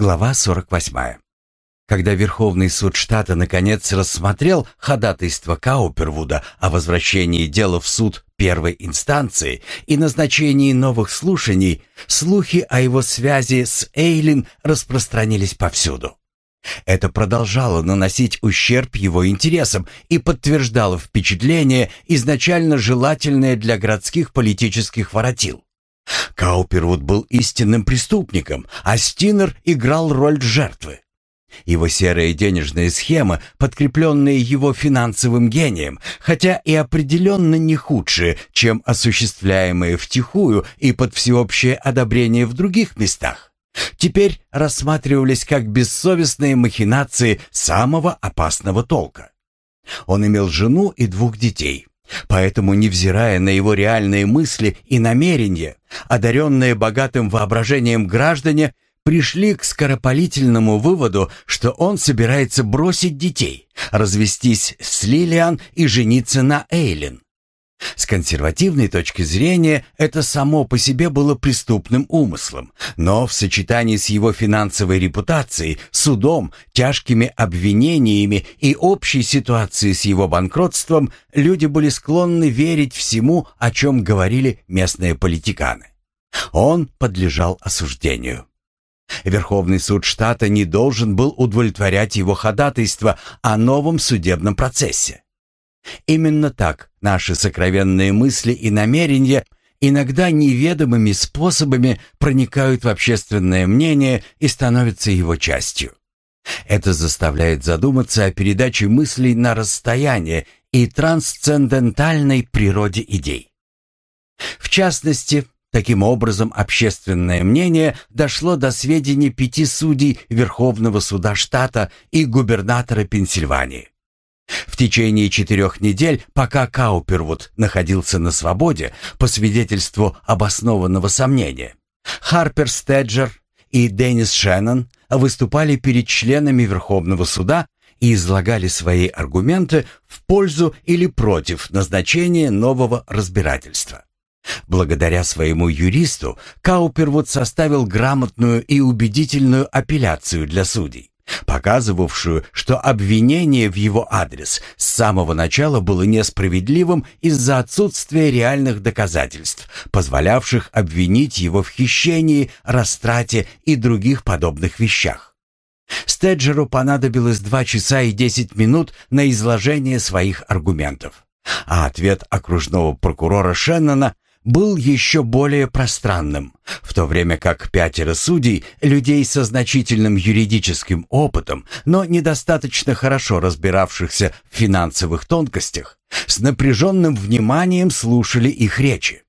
Глава 48. Когда Верховный суд штата наконец рассмотрел ходатайство Каупервуда о возвращении дела в суд первой инстанции и назначении новых слушаний, слухи о его связи с Эйлин распространились повсюду. Это продолжало наносить ущерб его интересам и подтверждало впечатление, изначально желательное для городских политических воротил. Каупервуд был истинным преступником, а Стинер играл роль жертвы. Его серая денежная схема, подкрепленная его финансовым гением, хотя и определенно не худшие, чем осуществляемые втихую и под всеобщее одобрение в других местах, теперь рассматривались как бессовестные махинации самого опасного толка. Он имел жену и двух детей. Поэтому, невзирая на его реальные мысли и намерения, одаренные богатым воображением граждане – пришли к скоропалительному выводу, что он собирается бросить детей, развестись с Лилиан и жениться на Эйлин. С консервативной точки зрения это само по себе было преступным умыслом, но в сочетании с его финансовой репутацией, судом, тяжкими обвинениями и общей ситуацией с его банкротством люди были склонны верить всему, о чем говорили местные политиканы. Он подлежал осуждению. Верховный суд штата не должен был удовлетворять его ходатайство о новом судебном процессе. Именно так наши сокровенные мысли и намерения иногда неведомыми способами проникают в общественное мнение и становятся его частью. Это заставляет задуматься о передаче мыслей на расстояние и трансцендентальной природе идей. В частности, Таким образом, общественное мнение дошло до сведений пяти судей Верховного суда штата и губернатора Пенсильвании. В течение четырех недель, пока Каупервуд находился на свободе, по свидетельству обоснованного сомнения, Харпер Стеджер и Деннис Шеннон выступали перед членами Верховного суда и излагали свои аргументы в пользу или против назначения нового разбирательства. Благодаря своему юристу Каупервуд составил грамотную и убедительную апелляцию для судей, показывавшую, что обвинение в его адрес с самого начала было несправедливым из-за отсутствия реальных доказательств, позволявших обвинить его в хищении, растрате и других подобных вещах. Стеджеру понадобилось два часа и десять минут на изложение своих аргументов, а ответ окружного прокурора Шеннона был еще более пространным, в то время как пятеро судей, людей со значительным юридическим опытом, но недостаточно хорошо разбиравшихся в финансовых тонкостях, с напряженным вниманием слушали их речи.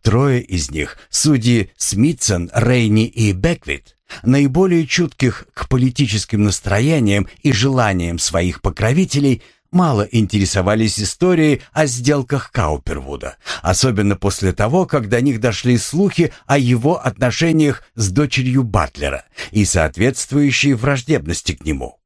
Трое из них, судьи Смитсон, Рейни и Беквит, наиболее чутких к политическим настроениям и желаниям своих покровителей, мало интересовались историей о сделках Каупервуда, особенно после того, как до них дошли слухи о его отношениях с дочерью Батлера и соответствующей враждебности к нему.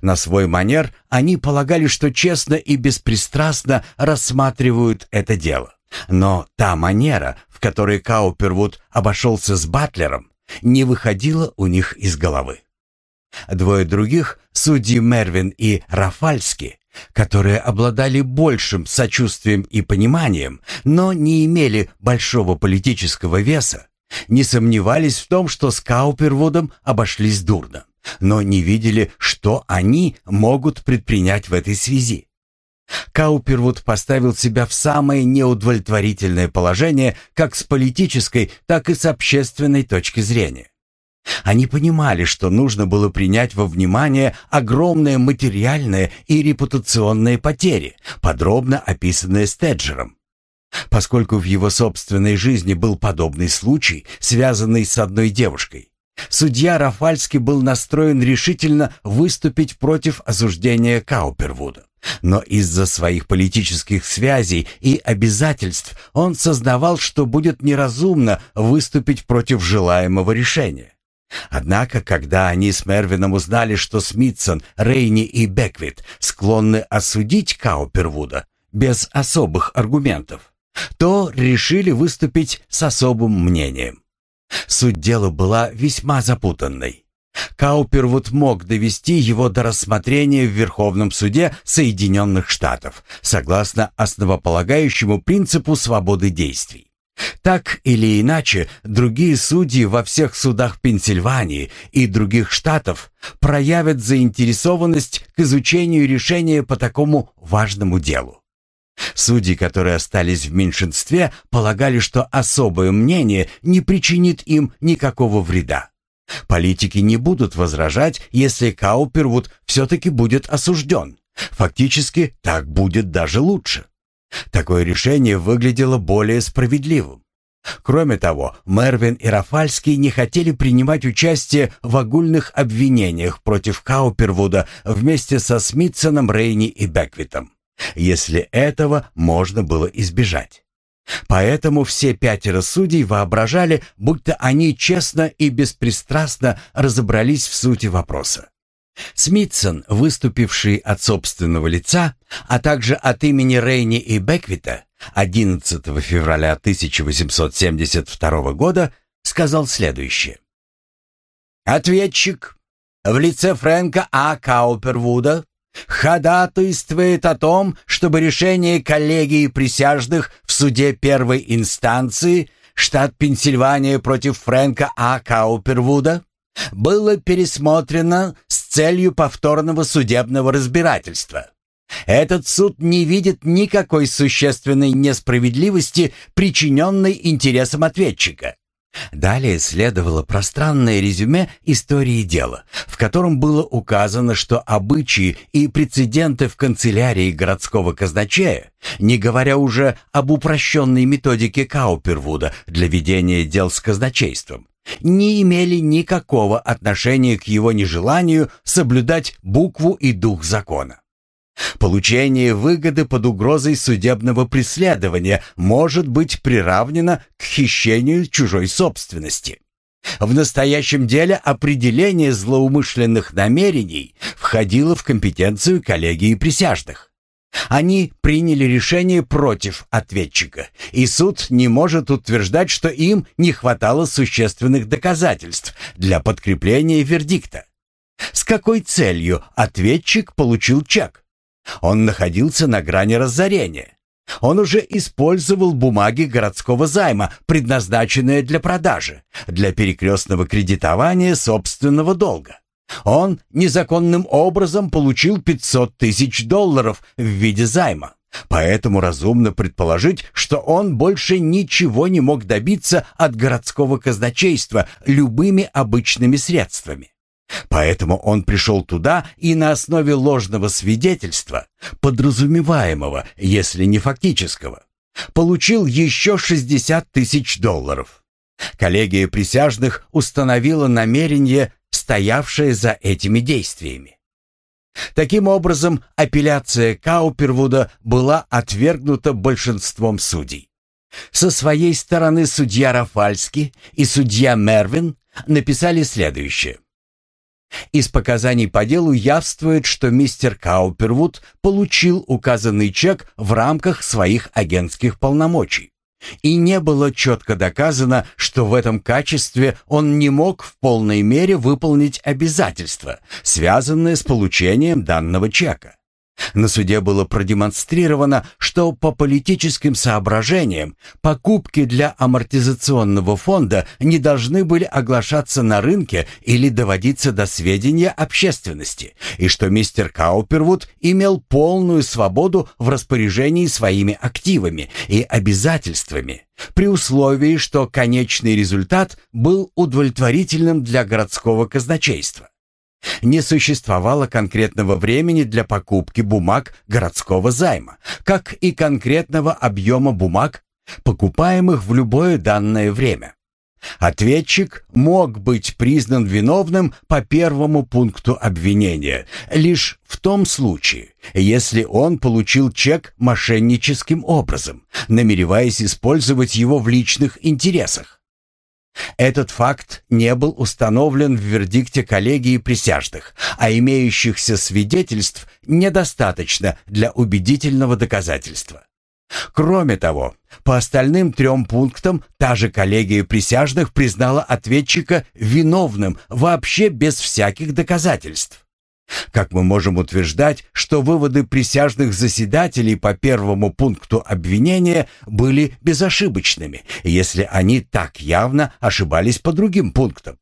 На свой манер они полагали, что честно и беспристрастно рассматривают это дело. Но та манера, в которой Каупервуд обошелся с Батлером, не выходила у них из головы. Двое других, судьи Мервин и Рафальски, которые обладали большим сочувствием и пониманием, но не имели большого политического веса, не сомневались в том, что с Каупервудом обошлись дурно, но не видели, что они могут предпринять в этой связи. Каупервуд поставил себя в самое неудовлетворительное положение как с политической, так и с общественной точки зрения. Они понимали, что нужно было принять во внимание огромные материальные и репутационные потери, подробно описанные Стеджером. Поскольку в его собственной жизни был подобный случай, связанный с одной девушкой, судья Рафальский был настроен решительно выступить против осуждения Каупервуда. Но из-за своих политических связей и обязательств он сознавал, что будет неразумно выступить против желаемого решения. Однако, когда они с Мервином узнали, что Смитсон, Рейни и Беквит склонны осудить Каупервуда без особых аргументов, то решили выступить с особым мнением. Суть дела была весьма запутанной. Каупервуд мог довести его до рассмотрения в Верховном суде Соединенных Штатов, согласно основополагающему принципу свободы действий. Так или иначе, другие судьи во всех судах Пенсильвании и других штатов проявят заинтересованность к изучению решения по такому важному делу. Судьи, которые остались в меньшинстве, полагали, что особое мнение не причинит им никакого вреда. Политики не будут возражать, если Каупервуд все-таки будет осужден. Фактически, так будет даже лучше. Такое решение выглядело более справедливым. Кроме того, Мервин и Рафальский не хотели принимать участие в огульных обвинениях против Каупервуда вместе со Смитсоном, Рейни и Беквитом, если этого можно было избежать. Поэтому все пятеро судей воображали, будто они честно и беспристрастно разобрались в сути вопроса. Смитсон, выступивший от собственного лица, а также от имени Рейни и Беквита, 11 февраля 1872 года, сказал следующее. «Ответчик в лице Фрэнка А. Каупервуда ходатайствует о том, чтобы решение коллегии присяжных в суде первой инстанции штат Пенсильвания против Фрэнка А. Каупервуда было пересмотрено с целью повторного судебного разбирательства. Этот суд не видит никакой существенной несправедливости, причиненной интересам ответчика. Далее следовало пространное резюме истории дела, в котором было указано, что обычаи и прецеденты в канцелярии городского казначея, не говоря уже об упрощенной методике Каупервуда для ведения дел с казначейством, не имели никакого отношения к его нежеланию соблюдать букву и дух закона. Получение выгоды под угрозой судебного преследования может быть приравнено к хищению чужой собственности. В настоящем деле определение злоумышленных намерений входило в компетенцию коллегии присяжных. Они приняли решение против ответчика, и суд не может утверждать, что им не хватало существенных доказательств для подкрепления вердикта. С какой целью ответчик получил чек? Он находился на грани разорения. Он уже использовал бумаги городского займа, предназначенные для продажи, для перекрестного кредитования собственного долга. Он незаконным образом получил 500 тысяч долларов в виде займа. Поэтому разумно предположить, что он больше ничего не мог добиться от городского казначейства любыми обычными средствами. Поэтому он пришел туда и на основе ложного свидетельства, подразумеваемого, если не фактического, получил еще 60 тысяч долларов. Коллегия присяжных установила намерение стоявшее за этими действиями. Таким образом, апелляция Каупервуда была отвергнута большинством судей. Со своей стороны судья Рафальский и судья Мервин написали следующее. Из показаний по делу явствует, что мистер Каупервуд получил указанный чек в рамках своих агентских полномочий. И не было четко доказано, что в этом качестве он не мог в полной мере выполнить обязательства, связанные с получением данного чека. На суде было продемонстрировано, что по политическим соображениям покупки для амортизационного фонда не должны были оглашаться на рынке или доводиться до сведения общественности, и что мистер Каупервуд имел полную свободу в распоряжении своими активами и обязательствами, при условии, что конечный результат был удовлетворительным для городского казначейства. Не существовало конкретного времени для покупки бумаг городского займа, как и конкретного объема бумаг, покупаемых в любое данное время. Ответчик мог быть признан виновным по первому пункту обвинения лишь в том случае, если он получил чек мошенническим образом, намереваясь использовать его в личных интересах. Этот факт не был установлен в вердикте коллегии присяжных, а имеющихся свидетельств недостаточно для убедительного доказательства. Кроме того, по остальным трем пунктам та же коллегия присяжных признала ответчика виновным вообще без всяких доказательств. Как мы можем утверждать, что выводы присяжных заседателей по первому пункту обвинения были безошибочными, если они так явно ошибались по другим пунктам?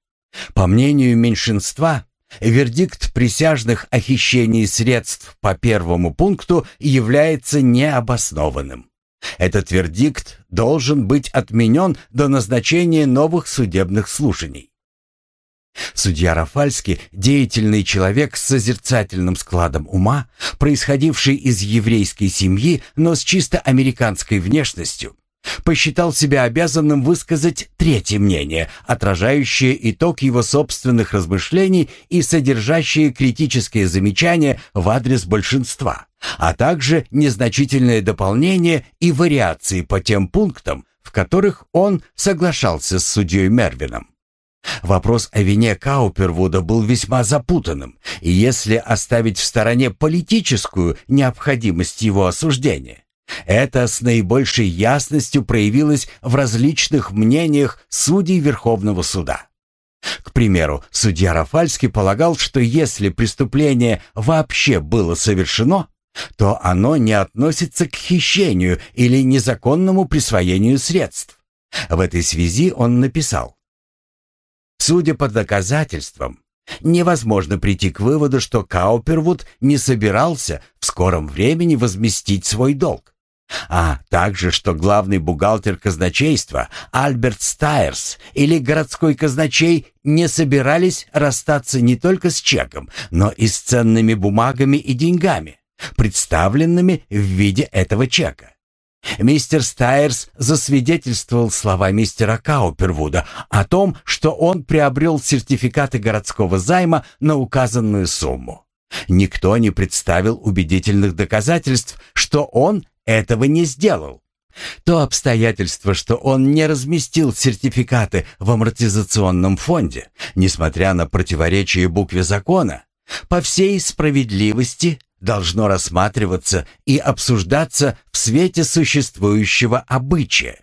По мнению меньшинства, вердикт присяжных о хищении средств по первому пункту является необоснованным. Этот вердикт должен быть отменен до назначения новых судебных слушаний. Судья Рафальский, деятельный человек с созерцательным складом ума, происходивший из еврейской семьи, но с чисто американской внешностью, посчитал себя обязанным высказать третье мнение, отражающее итог его собственных размышлений и содержащее критические замечания в адрес большинства, а также незначительное дополнение и вариации по тем пунктам, в которых он соглашался с судьей Мервином. Вопрос о вине Каупервуда был весьма запутанным, и если оставить в стороне политическую необходимость его осуждения, это с наибольшей ясностью проявилось в различных мнениях судей Верховного суда. К примеру, судья Рафальский полагал, что если преступление вообще было совершено, то оно не относится к хищению или незаконному присвоению средств. В этой связи он написал Судя по доказательствам, невозможно прийти к выводу, что Каупервуд не собирался в скором времени возместить свой долг. А также, что главный бухгалтер казначейства Альберт Стайерс или городской казначей не собирались расстаться не только с чеком, но и с ценными бумагами и деньгами, представленными в виде этого чека. Мистер Стайерс засвидетельствовал слова мистера Каупервуда о том, что он приобрел сертификаты городского займа на указанную сумму. Никто не представил убедительных доказательств, что он этого не сделал. То обстоятельство, что он не разместил сертификаты в амортизационном фонде, несмотря на противоречие букве закона, по всей справедливости должно рассматриваться и обсуждаться в свете существующего обычая.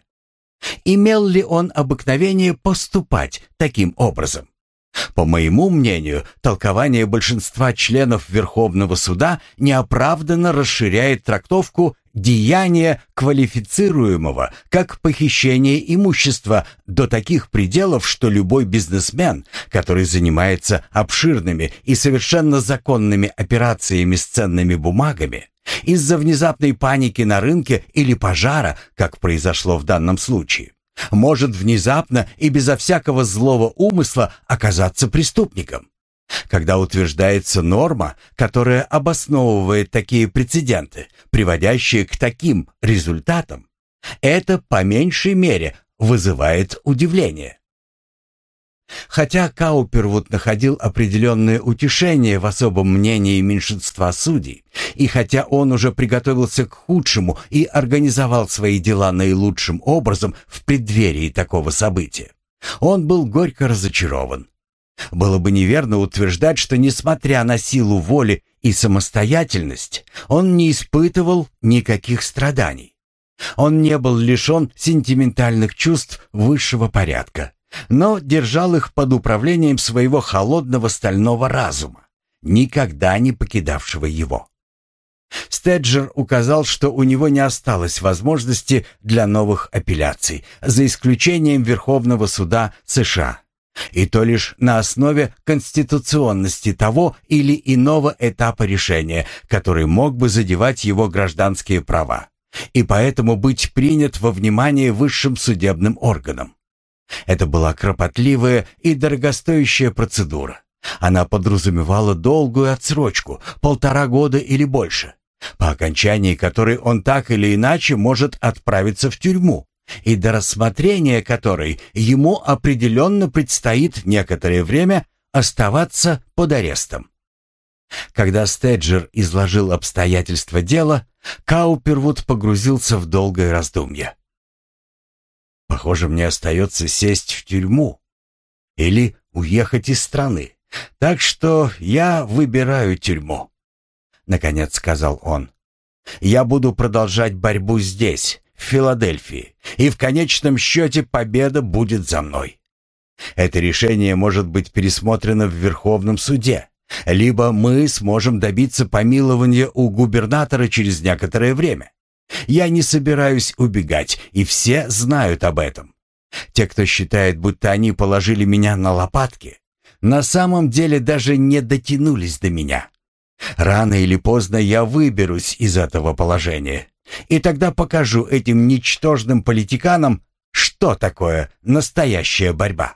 Имел ли он обыкновение поступать таким образом? По моему мнению, толкование большинства членов Верховного суда неоправданно расширяет трактовку деяния квалифицируемого как похищение имущества до таких пределов, что любой бизнесмен, который занимается обширными и совершенно законными операциями с ценными бумагами, из-за внезапной паники на рынке или пожара, как произошло в данном случае, может внезапно и безо всякого злого умысла оказаться преступником. Когда утверждается норма, которая обосновывает такие прецеденты, приводящие к таким результатам, это по меньшей мере вызывает удивление. Хотя Каупервуд находил определенное утешение в особом мнении меньшинства судей, и хотя он уже приготовился к худшему и организовал свои дела наилучшим образом в преддверии такого события, он был горько разочарован. Было бы неверно утверждать, что, несмотря на силу воли и самостоятельность, он не испытывал никаких страданий. Он не был лишен сентиментальных чувств высшего порядка, но держал их под управлением своего холодного стального разума, никогда не покидавшего его. Стеджер указал, что у него не осталось возможности для новых апелляций, за исключением Верховного суда США и то лишь на основе конституционности того или иного этапа решения, который мог бы задевать его гражданские права, и поэтому быть принят во внимание высшим судебным органом. Это была кропотливая и дорогостоящая процедура. Она подразумевала долгую отсрочку, полтора года или больше, по окончании которой он так или иначе может отправиться в тюрьму и до рассмотрения которой ему определенно предстоит некоторое время оставаться под арестом. Когда Стеджер изложил обстоятельства дела, Каупервуд погрузился в долгое раздумье. «Похоже, мне остается сесть в тюрьму или уехать из страны, так что я выбираю тюрьму», — наконец сказал он. Я буду продолжать борьбу здесь, в Филадельфии, и в конечном счете победа будет за мной. Это решение может быть пересмотрено в Верховном суде, либо мы сможем добиться помилования у губернатора через некоторое время. Я не собираюсь убегать, и все знают об этом. Те, кто считает, будто они положили меня на лопатки, на самом деле даже не дотянулись до меня. Рано или поздно я выберусь из этого положения, и тогда покажу этим ничтожным политиканам, что такое настоящая борьба.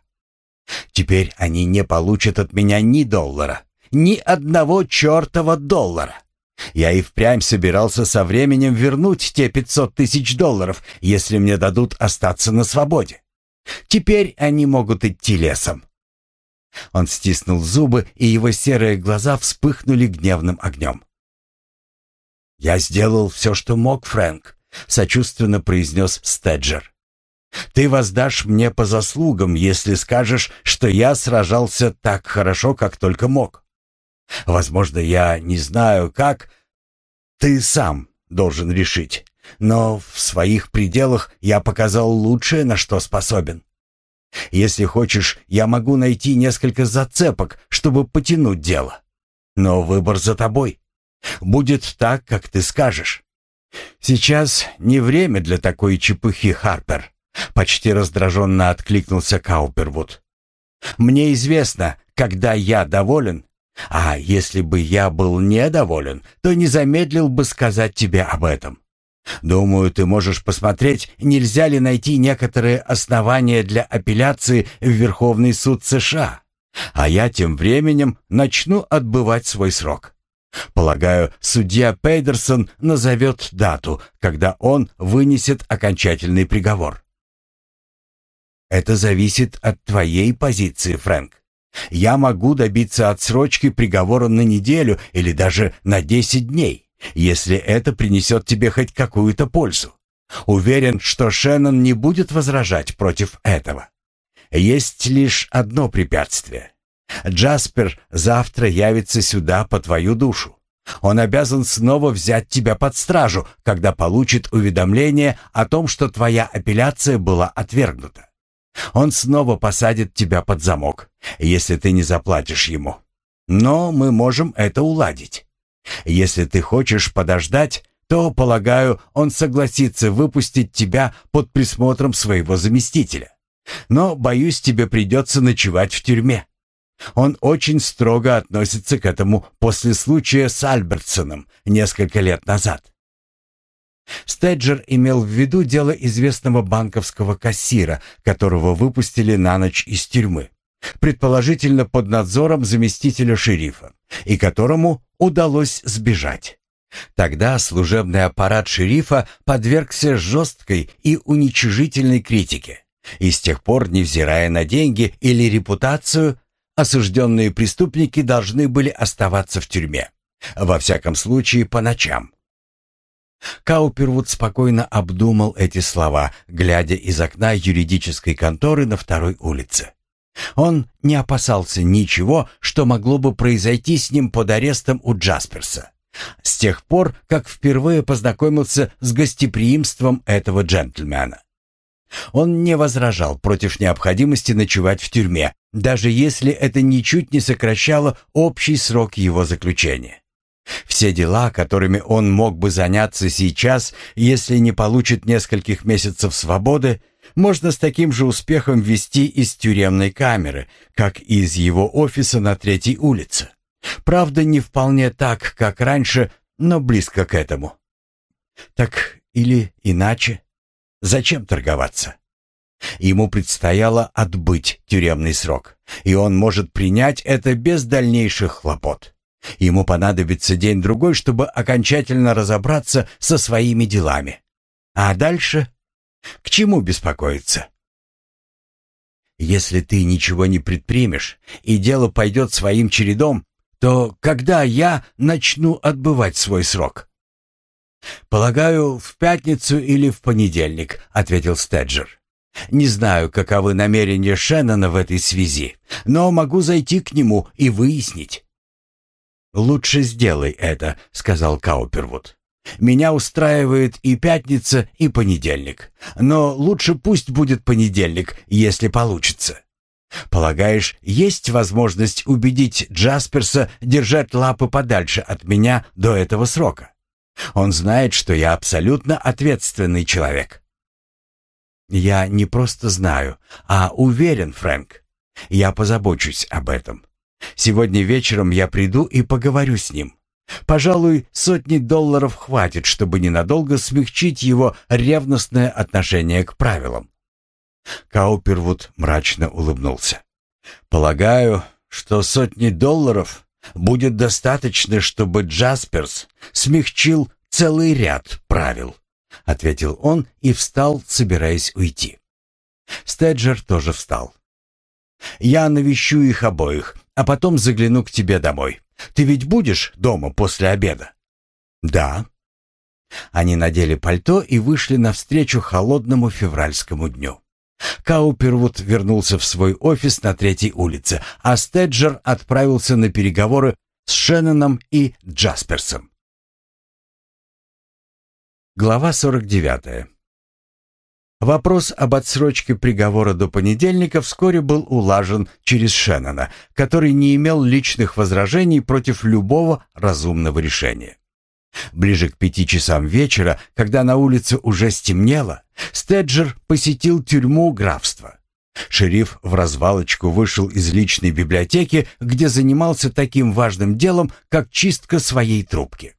Теперь они не получат от меня ни доллара, ни одного чертова доллара. Я и впрямь собирался со временем вернуть те пятьсот тысяч долларов, если мне дадут остаться на свободе. Теперь они могут идти лесом. Он стиснул зубы, и его серые глаза вспыхнули гневным огнем. «Я сделал все, что мог, Фрэнк», — сочувственно произнес Стеджер. «Ты воздашь мне по заслугам, если скажешь, что я сражался так хорошо, как только мог. Возможно, я не знаю, как. Ты сам должен решить. Но в своих пределах я показал лучшее, на что способен. Если хочешь, я могу найти несколько зацепок, чтобы потянуть дело. Но выбор за тобой. Будет так, как ты скажешь. Сейчас не время для такой чепухи, Харпер. Почти раздраженно откликнулся Каупервуд. Мне известно, когда я доволен, а если бы я был недоволен, то не замедлил бы сказать тебе об этом. Думаю, ты можешь посмотреть, нельзя ли найти некоторые основания для апелляции в Верховный суд США. А я тем временем начну отбывать свой срок. Полагаю, судья Пейдерсон назовет дату, когда он вынесет окончательный приговор. Это зависит от твоей позиции, Фрэнк. Я могу добиться отсрочки приговора на неделю или даже на 10 дней если это принесет тебе хоть какую-то пользу. Уверен, что Шеннон не будет возражать против этого. Есть лишь одно препятствие. Джаспер завтра явится сюда по твою душу. Он обязан снова взять тебя под стражу, когда получит уведомление о том, что твоя апелляция была отвергнута. Он снова посадит тебя под замок, если ты не заплатишь ему. Но мы можем это уладить. Если ты хочешь подождать, то, полагаю, он согласится выпустить тебя под присмотром своего заместителя. Но, боюсь, тебе придется ночевать в тюрьме. Он очень строго относится к этому после случая с Альбертсоном несколько лет назад. Стеджер имел в виду дело известного банковского кассира, которого выпустили на ночь из тюрьмы предположительно под надзором заместителя шерифа, и которому удалось сбежать. Тогда служебный аппарат шерифа подвергся жесткой и уничижительной критике. И с тех пор, невзирая на деньги или репутацию, осужденные преступники должны были оставаться в тюрьме. Во всяком случае, по ночам. Каупервуд спокойно обдумал эти слова, глядя из окна юридической конторы на второй улице. Он не опасался ничего, что могло бы произойти с ним под арестом у Джасперса. С тех пор, как впервые познакомился с гостеприимством этого джентльмена. Он не возражал против необходимости ночевать в тюрьме, даже если это ничуть не сокращало общий срок его заключения. Все дела, которыми он мог бы заняться сейчас, если не получит нескольких месяцев свободы, можно с таким же успехом вести из тюремной камеры, как и из его офиса на третьей улице. Правда, не вполне так, как раньше, но близко к этому. Так или иначе, зачем торговаться? Ему предстояло отбыть тюремный срок, и он может принять это без дальнейших хлопот. Ему понадобится день-другой, чтобы окончательно разобраться со своими делами. А дальше к чему беспокоиться? Если ты ничего не предпримешь, и дело пойдет своим чередом, то когда я начну отбывать свой срок? «Полагаю, в пятницу или в понедельник», — ответил Стеджер. «Не знаю, каковы намерения Шеннона в этой связи, но могу зайти к нему и выяснить». «Лучше сделай это», — сказал Каупервуд. Меня устраивает и пятница, и понедельник. Но лучше пусть будет понедельник, если получится. Полагаешь, есть возможность убедить Джасперса держать лапы подальше от меня до этого срока? Он знает, что я абсолютно ответственный человек. Я не просто знаю, а уверен, Фрэнк. Я позабочусь об этом. Сегодня вечером я приду и поговорю с ним. Пожалуй, сотни долларов хватит, чтобы ненадолго смягчить его ревностное отношение к правилам. Каупервуд мрачно улыбнулся. «Полагаю, что сотни долларов будет достаточно, чтобы Джасперс смягчил целый ряд правил», — ответил он и встал, собираясь уйти. Стеджер тоже встал. «Я навещу их обоих, а потом загляну к тебе домой. Ты ведь будешь дома после обеда?» «Да». Они надели пальто и вышли навстречу холодному февральскому дню. Каупервуд вернулся в свой офис на третьей улице, а Стеджер отправился на переговоры с Шенноном и Джасперсом. Глава 49. Вопрос об отсрочке приговора до понедельника вскоре был улажен через Шеннона, который не имел личных возражений против любого разумного решения. Ближе к пяти часам вечера, когда на улице уже стемнело, Стеджер посетил тюрьму графства. Шериф в развалочку вышел из личной библиотеки, где занимался таким важным делом, как чистка своей трубки.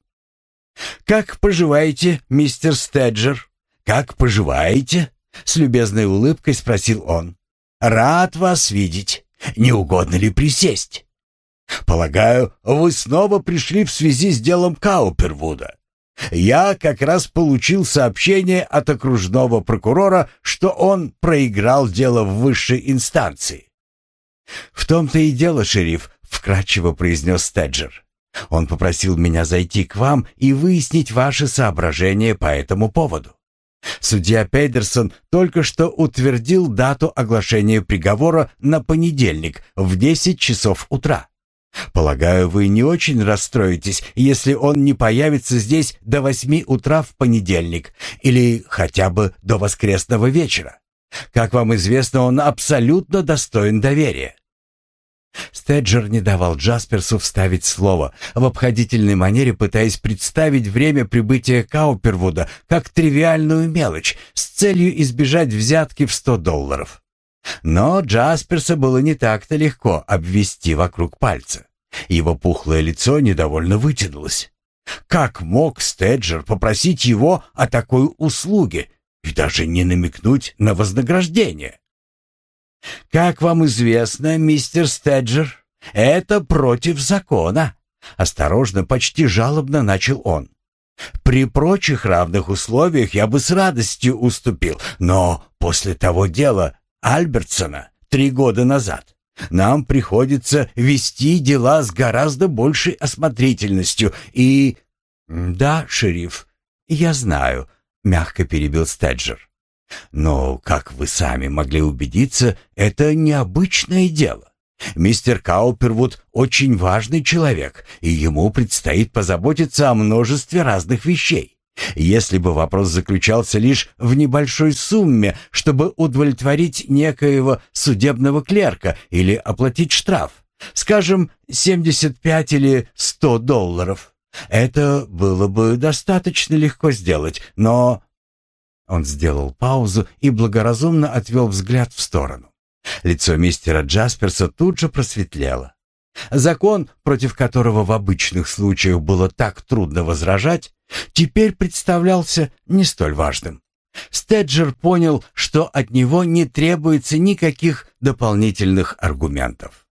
«Как поживаете, мистер Стеджер? Как поживаете?» С любезной улыбкой спросил он. «Рад вас видеть. Не угодно ли присесть?» Полагаю, вы снова пришли в связи с делом Каупервуда. Я как раз получил сообщение от окружного прокурора, что он проиграл дело в высшей инстанции. В том-то и дело, шериф, вкратчиво произнес Стеджер. Он попросил меня зайти к вам и выяснить ваши соображения по этому поводу. Судья Пейдерсон только что утвердил дату оглашения приговора на понедельник в 10 часов утра. Полагаю, вы не очень расстроитесь, если он не появится здесь до восьми утра в понедельник или хотя бы до воскресного вечера. Как вам известно, он абсолютно достоин доверия. Стеджер не давал Джасперсу вставить слово, в обходительной манере пытаясь представить время прибытия Каупервуда как тривиальную мелочь с целью избежать взятки в сто долларов. Но Джасперса было не так-то легко обвести вокруг пальца. Его пухлое лицо недовольно вытянулось. Как мог Стеджер попросить его о такой услуге и даже не намекнуть на вознаграждение? «Как вам известно, мистер Стеджер, это против закона», — осторожно, почти жалобно начал он. «При прочих равных условиях я бы с радостью уступил, но после того дела Альбертсона три года назад. Нам приходится вести дела с гораздо большей осмотрительностью и... Да, шериф, я знаю, мягко перебил Стеджер. Но, как вы сами могли убедиться, это необычное дело. Мистер Каупервуд очень важный человек, и ему предстоит позаботиться о множестве разных вещей. Если бы вопрос заключался лишь в небольшой сумме, чтобы удовлетворить некоего судебного клерка или оплатить штраф, скажем, 75 или 100 долларов, это было бы достаточно легко сделать, но... Он сделал паузу и благоразумно отвел взгляд в сторону. Лицо мистера Джасперса тут же просветлело. Закон, против которого в обычных случаях было так трудно возражать, теперь представлялся не столь важным. Стеджер понял, что от него не требуется никаких дополнительных аргументов.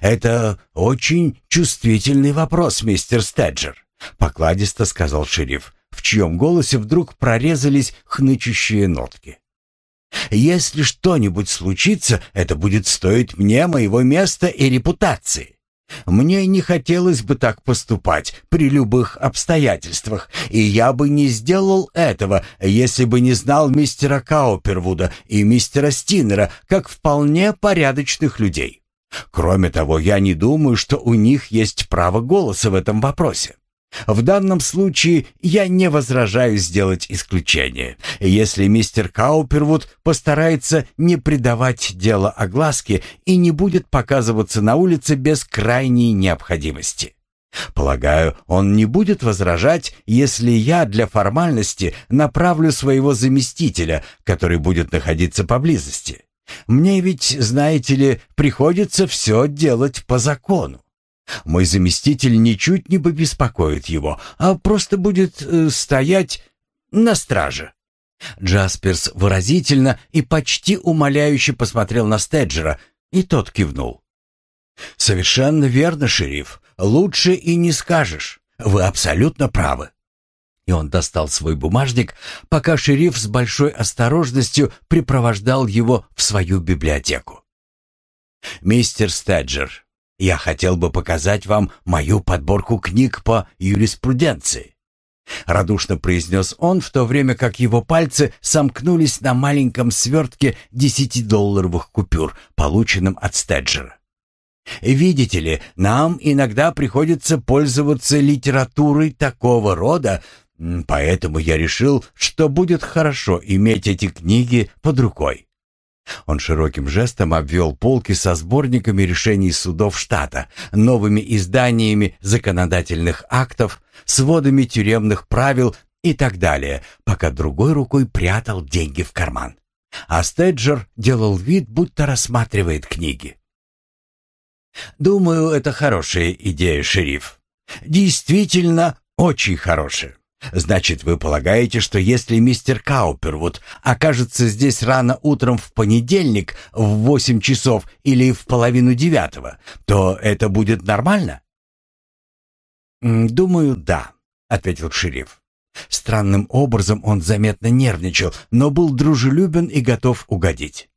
«Это очень чувствительный вопрос, мистер Стеджер», — покладисто сказал шериф, в чьем голосе вдруг прорезались хнычущие нотки. «Если что-нибудь случится, это будет стоить мне моего места и репутации. Мне не хотелось бы так поступать при любых обстоятельствах, и я бы не сделал этого, если бы не знал мистера Каупервуда и мистера Стинера как вполне порядочных людей. Кроме того, я не думаю, что у них есть право голоса в этом вопросе. В данном случае я не возражаю сделать исключение, если мистер Каупервуд постарается не придавать дело огласке и не будет показываться на улице без крайней необходимости. Полагаю, он не будет возражать, если я для формальности направлю своего заместителя, который будет находиться поблизости. Мне ведь, знаете ли, приходится все делать по закону. Мой заместитель ничуть не побеспокоит его, а просто будет э, стоять на страже. Джасперс выразительно и почти умоляюще посмотрел на Стеджера, и тот кивнул. «Совершенно верно, шериф. Лучше и не скажешь. Вы абсолютно правы». И он достал свой бумажник, пока шериф с большой осторожностью припровождал его в свою библиотеку. «Мистер Стеджер, я хотел бы показать вам мою подборку книг по юриспруденции. Радушно произнес он, в то время как его пальцы сомкнулись на маленьком свертке десятидолларовых купюр, полученном от Стеджера. «Видите ли, нам иногда приходится пользоваться литературой такого рода, поэтому я решил, что будет хорошо иметь эти книги под рукой. Он широким жестом обвел полки со сборниками решений судов штата, новыми изданиями законодательных актов, сводами тюремных правил и так далее, пока другой рукой прятал деньги в карман. А Стеджер делал вид, будто рассматривает книги. «Думаю, это хорошая идея, шериф. Действительно, очень хорошая. Значит, вы полагаете, что если мистер Каупервуд окажется здесь рано утром в понедельник в восемь часов или в половину девятого, то это будет нормально? Думаю, да, ответил шериф. Странным образом он заметно нервничал, но был дружелюбен и готов угодить.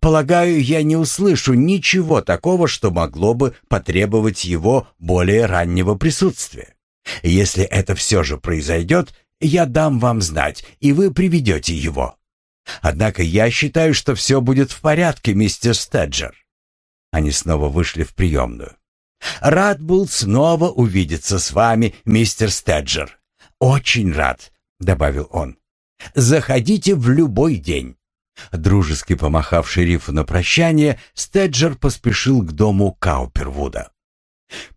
Полагаю, я не услышу ничего такого, что могло бы потребовать его более раннего присутствия. Если это все же произойдет, я дам вам знать, и вы приведете его. Однако я считаю, что все будет в порядке, мистер Стеджер». Они снова вышли в приемную. «Рад был снова увидеться с вами, мистер Стеджер. Очень рад», — добавил он. «Заходите в любой день». Дружески помахав шерифу на прощание, Стеджер поспешил к дому Каупервуда.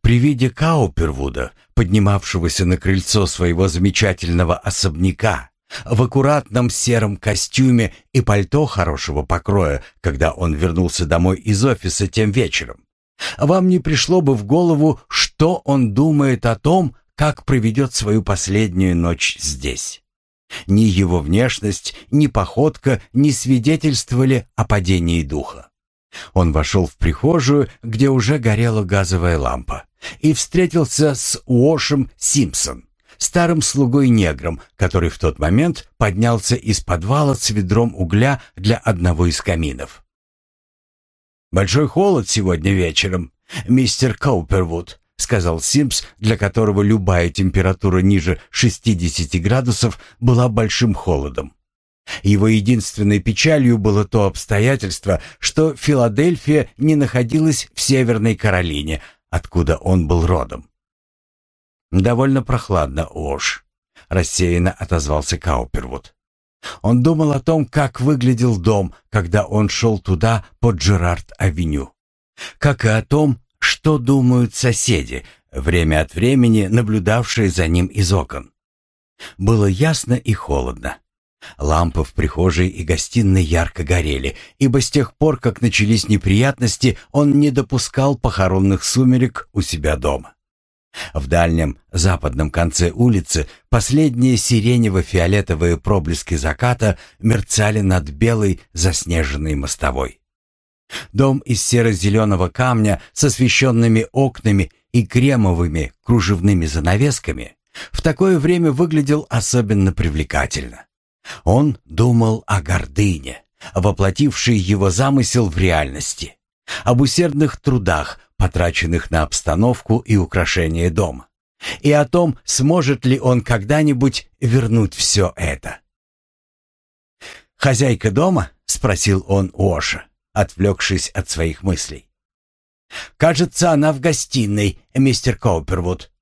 При виде Каупервуда, поднимавшегося на крыльцо своего замечательного особняка, в аккуратном сером костюме и пальто хорошего покроя, когда он вернулся домой из офиса тем вечером, вам не пришло бы в голову, что он думает о том, как проведет свою последнюю ночь здесь. Ни его внешность, ни походка не свидетельствовали о падении духа. Он вошел в прихожую, где уже горела газовая лампа, и встретился с Уошем Симпсон, старым слугой-негром, который в тот момент поднялся из подвала с ведром угля для одного из каминов. «Большой холод сегодня вечером, мистер Каупервуд», — сказал Симпс, для которого любая температура ниже 60 градусов была большим холодом. Его единственной печалью было то обстоятельство, что Филадельфия не находилась в Северной Каролине, откуда он был родом. «Довольно прохладно, Ош», — рассеянно отозвался Каупервуд. Он думал о том, как выглядел дом, когда он шел туда по Джерард-авеню. Как и о том, что думают соседи, время от времени наблюдавшие за ним из окон. Было ясно и холодно. Лампы в прихожей и гостиной ярко горели, ибо с тех пор, как начались неприятности, он не допускал похоронных сумерек у себя дома. В дальнем западном конце улицы последние сиренево-фиолетовые проблески заката мерцали над белой заснеженной мостовой. Дом из серо-зеленого камня с освещенными окнами и кремовыми кружевными занавесками в такое время выглядел особенно привлекательно. Он думал о гордыне, воплотившей его замысел в реальности, об усердных трудах, потраченных на обстановку и украшение дома, и о том, сможет ли он когда-нибудь вернуть все это. «Хозяйка дома?» — спросил он Оша, отвлекшись от своих мыслей. «Кажется, она в гостиной, мистер Каупервуд».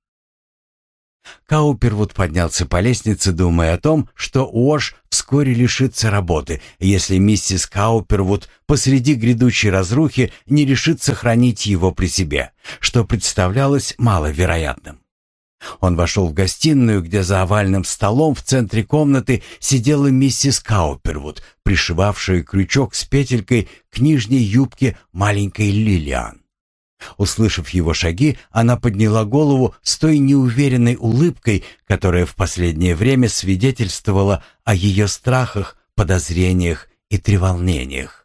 Каупервуд поднялся по лестнице, думая о том, что Уош вскоре лишится работы, если миссис Каупервуд посреди грядущей разрухи не решит сохранить его при себе, что представлялось маловероятным. Он вошел в гостиную, где за овальным столом в центре комнаты сидела миссис Каупервуд, пришивавшая крючок с петелькой к нижней юбке маленькой Лилиан. Услышав его шаги, она подняла голову с той неуверенной улыбкой, которая в последнее время свидетельствовала о ее страхах, подозрениях и треволнениях.